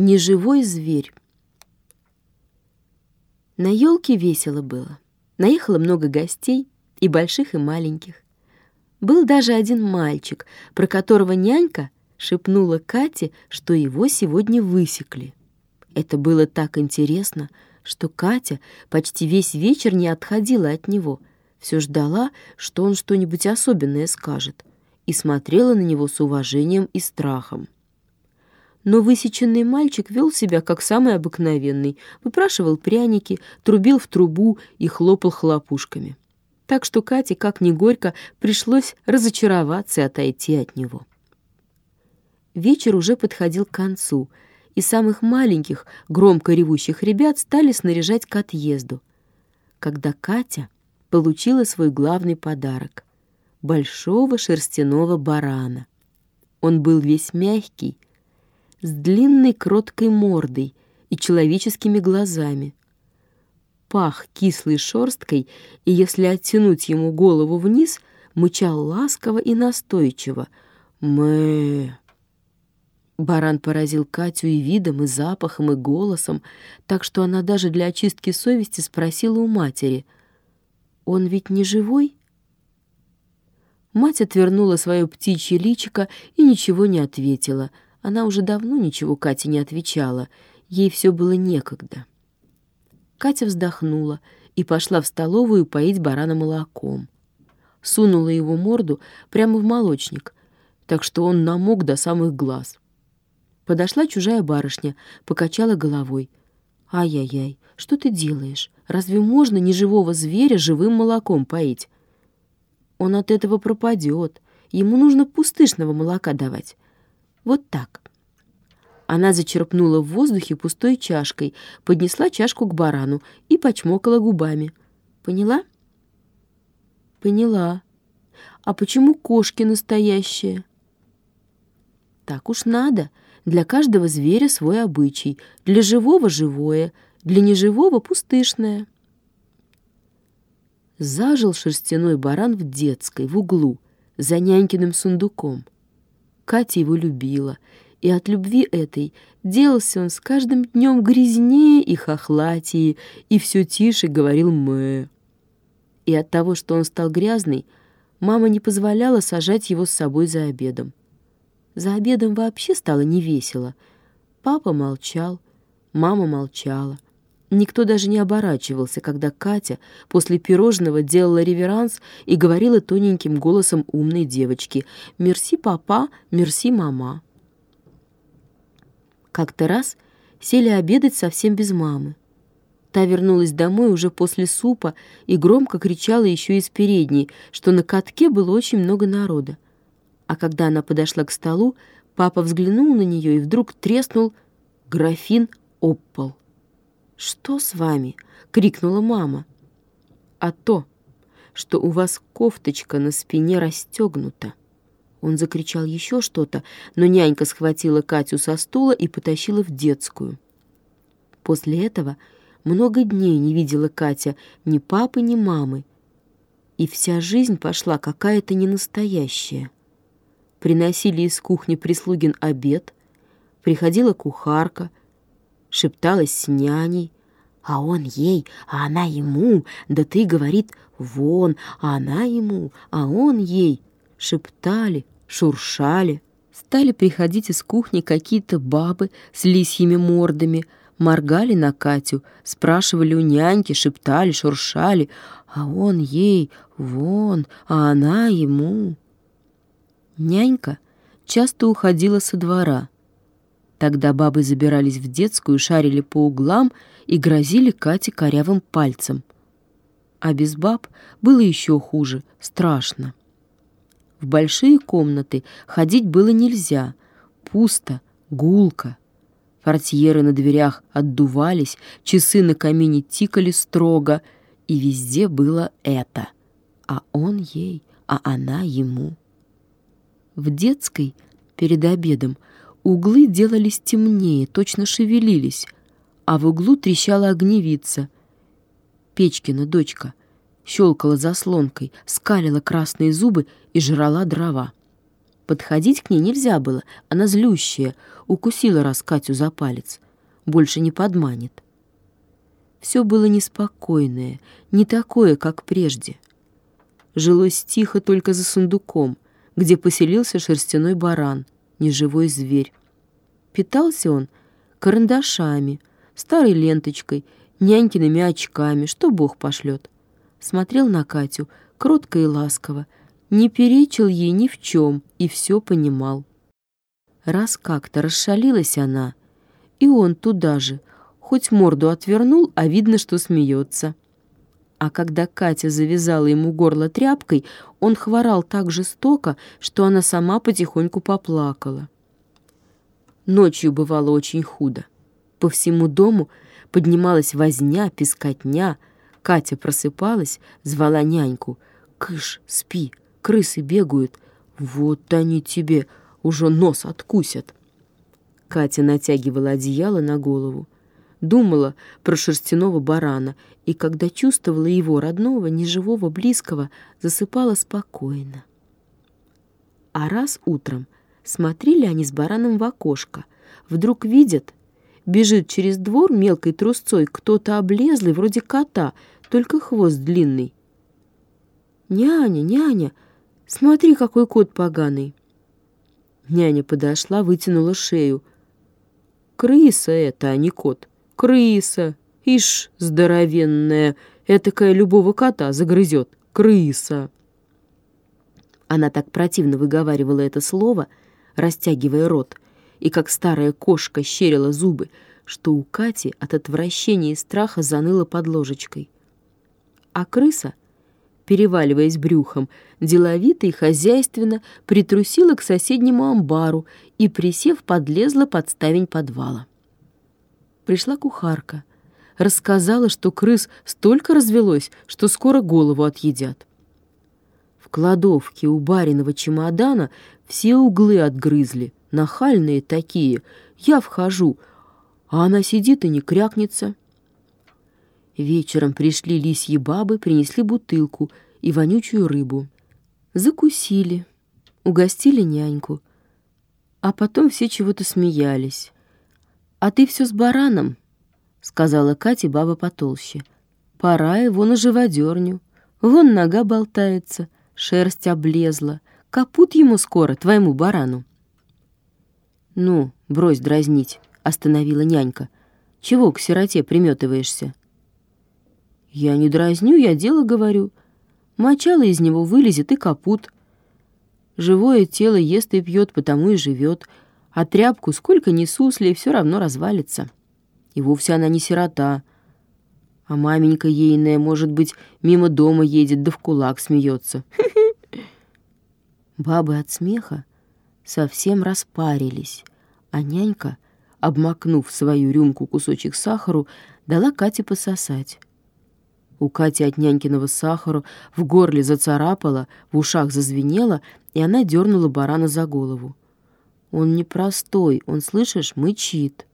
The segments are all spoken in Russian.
Неживой зверь. На елке весело было. Наехало много гостей, и больших, и маленьких. Был даже один мальчик, про которого нянька шепнула Кате, что его сегодня высекли. Это было так интересно, что Катя почти весь вечер не отходила от него, все ждала, что он что-нибудь особенное скажет, и смотрела на него с уважением и страхом но высеченный мальчик вел себя как самый обыкновенный, выпрашивал пряники, трубил в трубу и хлопал хлопушками. Так что Кате, как ни горько, пришлось разочароваться и отойти от него. Вечер уже подходил к концу, и самых маленьких, громко ревущих ребят стали снаряжать к отъезду, когда Катя получила свой главный подарок — большого шерстяного барана. Он был весь мягкий, с длинной кроткой мордой и человеческими глазами. Пах кислой шерсткой, и если оттянуть ему голову вниз, мычал ласково и настойчиво. мэ Баран поразил Катю и видом, и запахом, и голосом, так что она даже для очистки совести спросила у матери, «Он ведь не живой?» Мать отвернула свое птичье личико и ничего не ответила — она уже давно ничего Кате не отвечала, ей все было некогда. Катя вздохнула и пошла в столовую поить барана молоком. Сунула его морду прямо в молочник, так что он намок до самых глаз. Подошла чужая барышня, покачала головой. «Ай-яй-яй, что ты делаешь? Разве можно неживого зверя живым молоком поить? Он от этого пропадет. Ему нужно пустышного молока давать. Вот так. Она зачерпнула в воздухе пустой чашкой, поднесла чашку к барану и почмокала губами. Поняла? Поняла. А почему кошки настоящие? Так уж надо. Для каждого зверя свой обычай. Для живого — живое, для неживого — пустышное. Зажил шерстяной баран в детской, в углу, за нянькиным сундуком — Катя его любила, и от любви этой делался он с каждым днем грязнее и хохлатее, и все тише говорил «мэ». И от того, что он стал грязный, мама не позволяла сажать его с собой за обедом. За обедом вообще стало невесело. Папа молчал, мама молчала. Никто даже не оборачивался, когда Катя после пирожного делала реверанс и говорила тоненьким голосом умной девочки «Мерси, папа, мерси, мама». Как-то раз сели обедать совсем без мамы. Та вернулась домой уже после супа и громко кричала еще из передней, что на катке было очень много народа. А когда она подошла к столу, папа взглянул на нее и вдруг треснул графин об пол. «Что с вами?» — крикнула мама. «А то, что у вас кофточка на спине расстегнута». Он закричал еще что-то, но нянька схватила Катю со стула и потащила в детскую. После этого много дней не видела Катя ни папы, ни мамы. И вся жизнь пошла какая-то ненастоящая. Приносили из кухни прислугин обед, приходила кухарка, шепталась с няней, а он ей, а она ему, да ты, говорит, вон, а она ему, а он ей. Шептали, шуршали. Стали приходить из кухни какие-то бабы с лисьими мордами, моргали на Катю, спрашивали у няньки, шептали, шуршали, а он ей, вон, а она ему. Нянька часто уходила со двора — Тогда бабы забирались в детскую, шарили по углам и грозили Кате корявым пальцем. А без баб было еще хуже, страшно. В большие комнаты ходить было нельзя. Пусто, гулко. Портьеры на дверях отдувались, часы на камине тикали строго, и везде было это. А он ей, а она ему. В детской перед обедом Углы делались темнее, точно шевелились, а в углу трещала огневица. Печкина дочка щелкала заслонкой, скалила красные зубы и жрала дрова. Подходить к ней нельзя было, она злющая, укусила раз Катю за палец. Больше не подманит. Все было неспокойное, не такое, как прежде. Жилось тихо только за сундуком, где поселился шерстяной баран, неживой зверь. Питался он карандашами, старой ленточкой, нянькиными очками, что Бог пошлет. Смотрел на Катю кротко и ласково, не перечил ей ни в чем и все понимал. Раз как-то расшалилась она, и он туда же, хоть морду отвернул, а видно, что смеется. А когда Катя завязала ему горло тряпкой, он хворал так жестоко, что она сама потихоньку поплакала. Ночью бывало очень худо. По всему дому поднималась возня, пескотня. Катя просыпалась, звала няньку. «Кыш, спи, крысы бегают. Вот они тебе уже нос откусят». Катя натягивала одеяло на голову думала про шерстяного барана и, когда чувствовала его родного, неживого, близкого, засыпала спокойно. А раз утром смотрели они с бараном в окошко, вдруг видят, бежит через двор мелкой трусцой кто-то облезлый, вроде кота, только хвост длинный. «Няня, няня, смотри, какой кот поганый!» Няня подошла, вытянула шею. «Крыса это, а не кот!» Крыса. Ишь, здоровенная, этакая любого кота загрызет. Крыса. Она так противно выговаривала это слово, растягивая рот, и как старая кошка щерила зубы, что у Кати от отвращения и страха заныло под ложечкой. А крыса, переваливаясь брюхом, деловито и хозяйственно притрусила к соседнему амбару и, присев, подлезла под ставень подвала пришла кухарка. Рассказала, что крыс столько развелось, что скоро голову отъедят. В кладовке у бариного чемодана все углы отгрызли, нахальные такие. Я вхожу, а она сидит и не крякнется. Вечером пришли лисьи бабы, принесли бутылку и вонючую рыбу. Закусили, угостили няньку, а потом все чего-то смеялись. «А ты все с бараном», — сказала Кате баба потолще. «Пора его на живодерню. Вон нога болтается, шерсть облезла. Капут ему скоро, твоему барану». «Ну, брось дразнить», — остановила нянька. «Чего к сироте приметываешься?» «Я не дразню, я дело говорю. Мочало из него вылезет и капут. Живое тело ест и пьет, потому и живет, а тряпку сколько ни сусли, все равно развалится. И вовсе она не сирота. А маменька ейная, может быть, мимо дома едет, да в кулак смеется. Бабы от смеха совсем распарились, а нянька, обмакнув свою рюмку кусочек сахару, дала Кате пососать. У Кати от нянькиного сахара в горле зацарапало, в ушах зазвенело, и она дернула барана за голову. Он непростой, он, слышишь, мычит.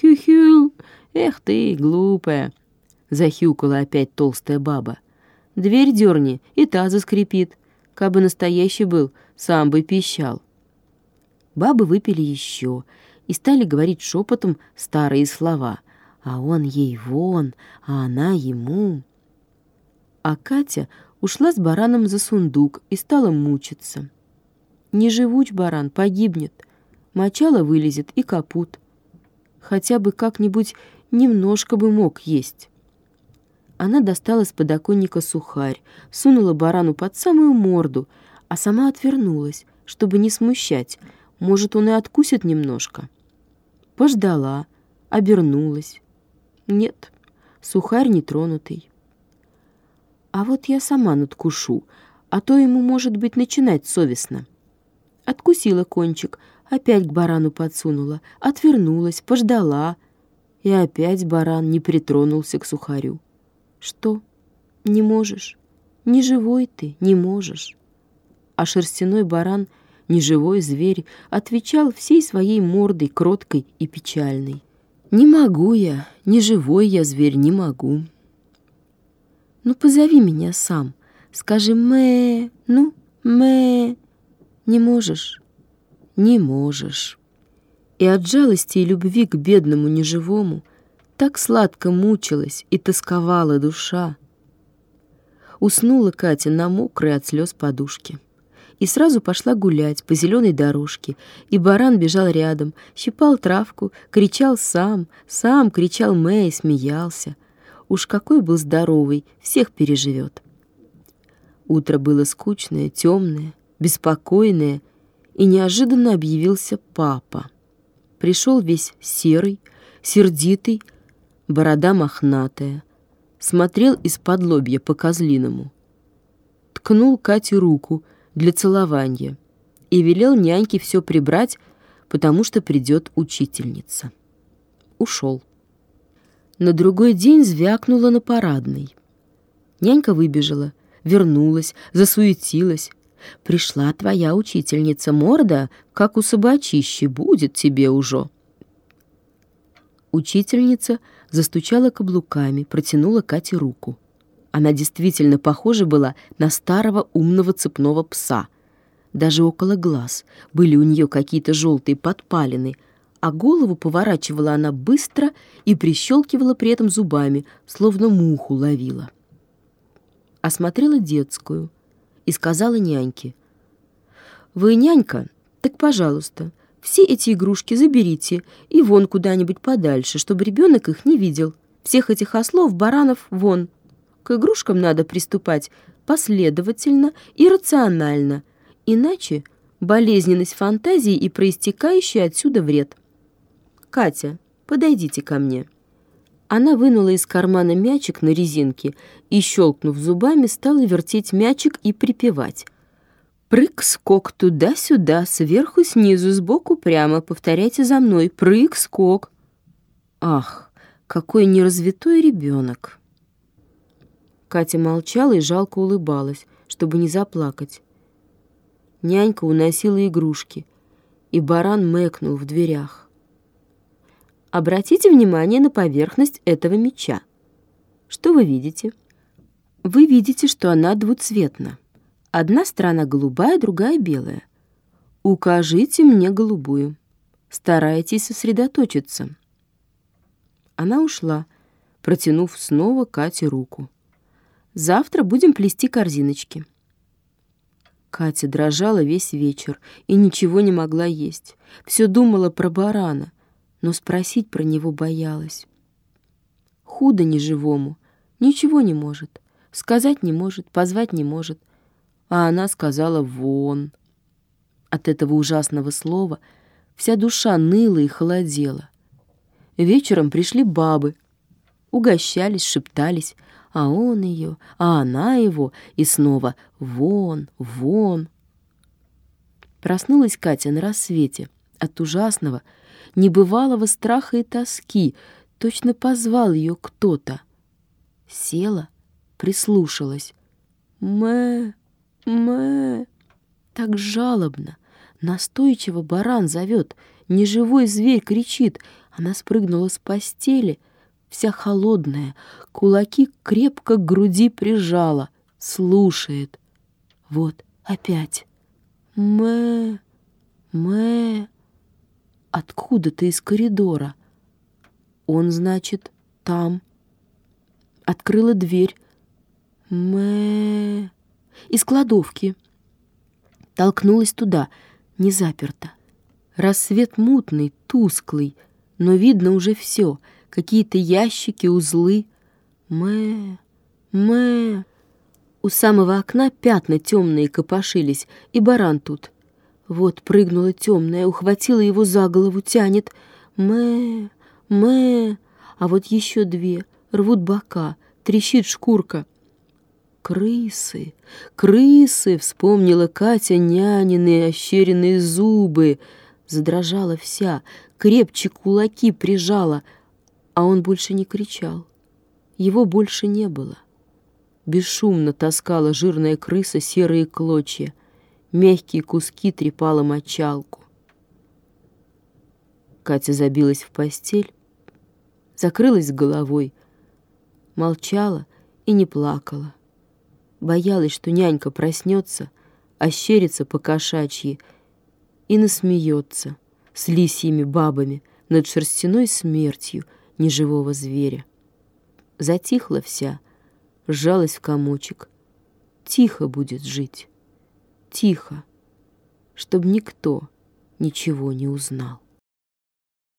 Хю-хю, эх ты, глупая, захюкала опять толстая баба. Дверь дерни, и та заскрипит. Кабы настоящий был, сам бы пищал. Бабы выпили еще и стали говорить шепотом старые слова. А он ей вон, а она ему. А Катя ушла с бараном за сундук и стала мучиться. Не живуч баран, погибнет. Мочало вылезет и капут. Хотя бы как-нибудь немножко бы мог есть. Она достала с подоконника сухарь, сунула барану под самую морду, а сама отвернулась, чтобы не смущать. Может, он и откусит немножко. Пождала, обернулась. Нет, сухарь нетронутый. А вот я сама надкушу, а то ему, может быть, начинать совестно. Откусила кончик, опять к барану подсунула, отвернулась, пождала. И опять баран не притронулся к сухарю. Что? Не можешь? Не живой ты, не можешь. А шерстяной баран, неживой зверь, отвечал всей своей мордой, кроткой и печальной. «Не могу я, не живой я зверь, не могу». «Ну, позови меня сам, скажи «мэ», ну, «мэ», Не можешь? Не можешь. И от жалости и любви к бедному неживому так сладко мучилась и тосковала душа. Уснула Катя на мокрой от слез подушке и сразу пошла гулять по зеленой дорожке, и баран бежал рядом, щипал травку, кричал сам, сам кричал Мэй, смеялся. Уж какой был здоровый, всех переживет. Утро было скучное, темное, беспокойное, и неожиданно объявился папа. Пришел весь серый, сердитый, борода мохнатая, смотрел из-под лобья по-козлиному. Ткнул Кате руку — для целования и велел няньке все прибрать, потому что придет учительница. Ушел. На другой день звякнула на парадной. Нянька выбежала, вернулась, засуетилась. «Пришла твоя учительница морда, как у собачищи, будет тебе уже». Учительница застучала каблуками, протянула Кате руку. Она действительно похожа была на старого умного цепного пса. Даже около глаз были у нее какие-то желтые подпалины, а голову поворачивала она быстро и прищелкивала при этом зубами, словно муху ловила. Осмотрела детскую и сказала няньке, «Вы нянька? Так, пожалуйста, все эти игрушки заберите и вон куда-нибудь подальше, чтобы ребенок их не видел. Всех этих ослов, баранов вон». К игрушкам надо приступать последовательно и рационально, иначе болезненность фантазии и проистекающий отсюда вред. «Катя, подойдите ко мне». Она вынула из кармана мячик на резинке и, щелкнув зубами, стала вертеть мячик и припевать. «Прыг-скок туда-сюда, сверху, снизу, сбоку, прямо. Повторяйте за мной. Прыг-скок». Ах, какой неразвитой ребенок! Катя молчала и жалко улыбалась, чтобы не заплакать. Нянька уносила игрушки, и баран мэкнул в дверях. Обратите внимание на поверхность этого меча. Что вы видите? Вы видите, что она двуцветна. Одна сторона голубая, другая белая. Укажите мне голубую. Старайтесь сосредоточиться. Она ушла, протянув снова Кате руку. Завтра будем плести корзиночки». Катя дрожала весь вечер и ничего не могла есть. Все думала про барана, но спросить про него боялась. Худо неживому, ничего не может, сказать не может, позвать не может. А она сказала «вон». От этого ужасного слова вся душа ныла и холодела. Вечером пришли бабы, угощались, шептались, а он ее, а она его, и снова «вон, вон». Проснулась Катя на рассвете от ужасного, небывалого страха и тоски, точно позвал ее кто-то. Села, прислушалась. «Мэ, мэ!» Так жалобно, настойчиво баран зовет, неживой зверь кричит. Она спрыгнула с постели — вся холодная, кулаки крепко к груди прижала, слушает. Вот опять. Мэ, мэ. Откуда-то из коридора. Он, значит, там. Открыла дверь. Мэ. Из кладовки. Толкнулась туда, не заперта. Рассвет мутный, тусклый, но видно уже все — какие-то ящики, узлы. Мэ, мэ. У самого окна пятна темные копошились, и баран тут. Вот прыгнула темная, ухватила его за голову, тянет. Мэ, мэ. А вот еще две, рвут бока, трещит шкурка. «Крысы! Крысы!» — вспомнила Катя нянины ощеренные зубы. Задрожала вся, крепче кулаки прижала — а он больше не кричал. Его больше не было. Бесшумно таскала жирная крыса серые клочья, мягкие куски трепала мочалку. Катя забилась в постель, закрылась головой, молчала и не плакала. Боялась, что нянька проснется, ощерится по-кошачьи и насмеется с лисьими бабами над шерстяной смертью неживого зверя. Затихла вся, сжалась в комочек. Тихо будет жить, тихо, чтоб никто ничего не узнал.